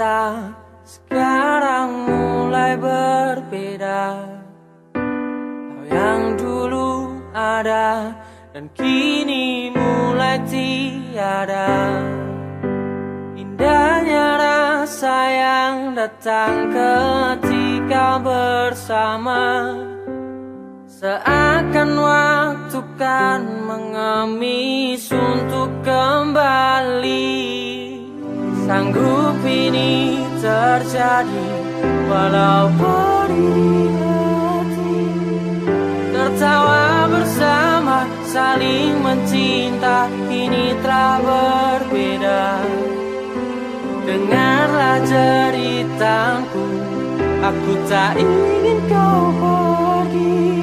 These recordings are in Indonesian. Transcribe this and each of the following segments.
kita sekarang mulai berbeda. Kau yang dulu ada dan kini mulai tiada. Indahnya rasa yang datang ketika bersama. Seakan waktu kan mengemis untuk kembali sanggup ini terjadi walau di hati. Tertawa bersama saling mencinta kini telah berbeda. Dengarlah ceritaku aku tak ingin kau pergi.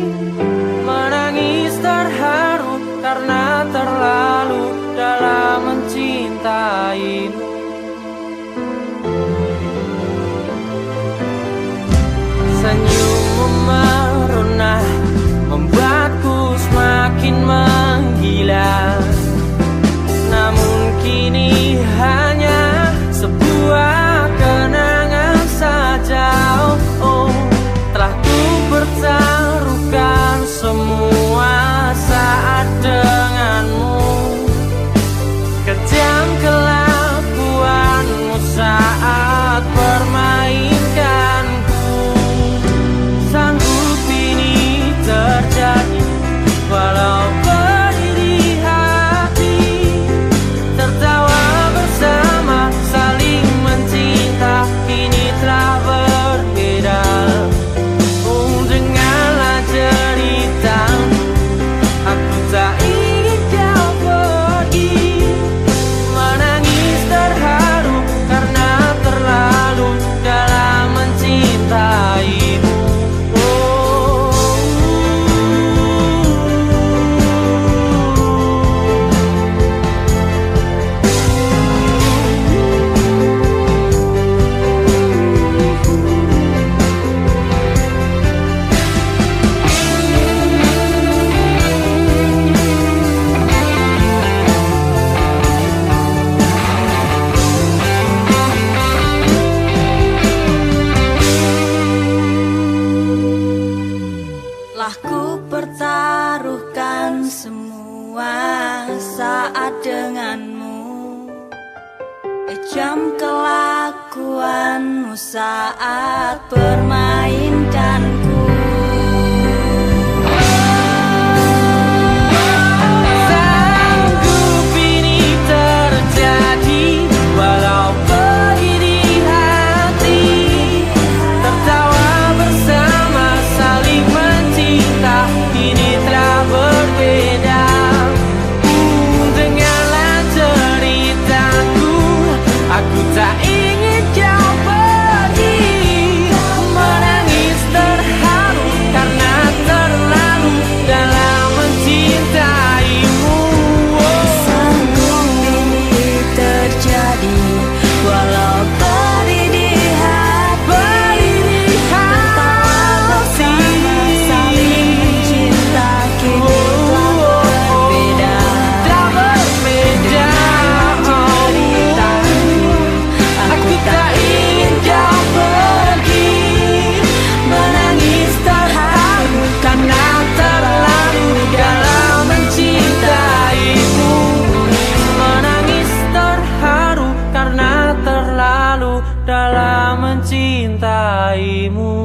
semua saat denganmu. Eh, Ejam kelakuanmu saat bermain. muito.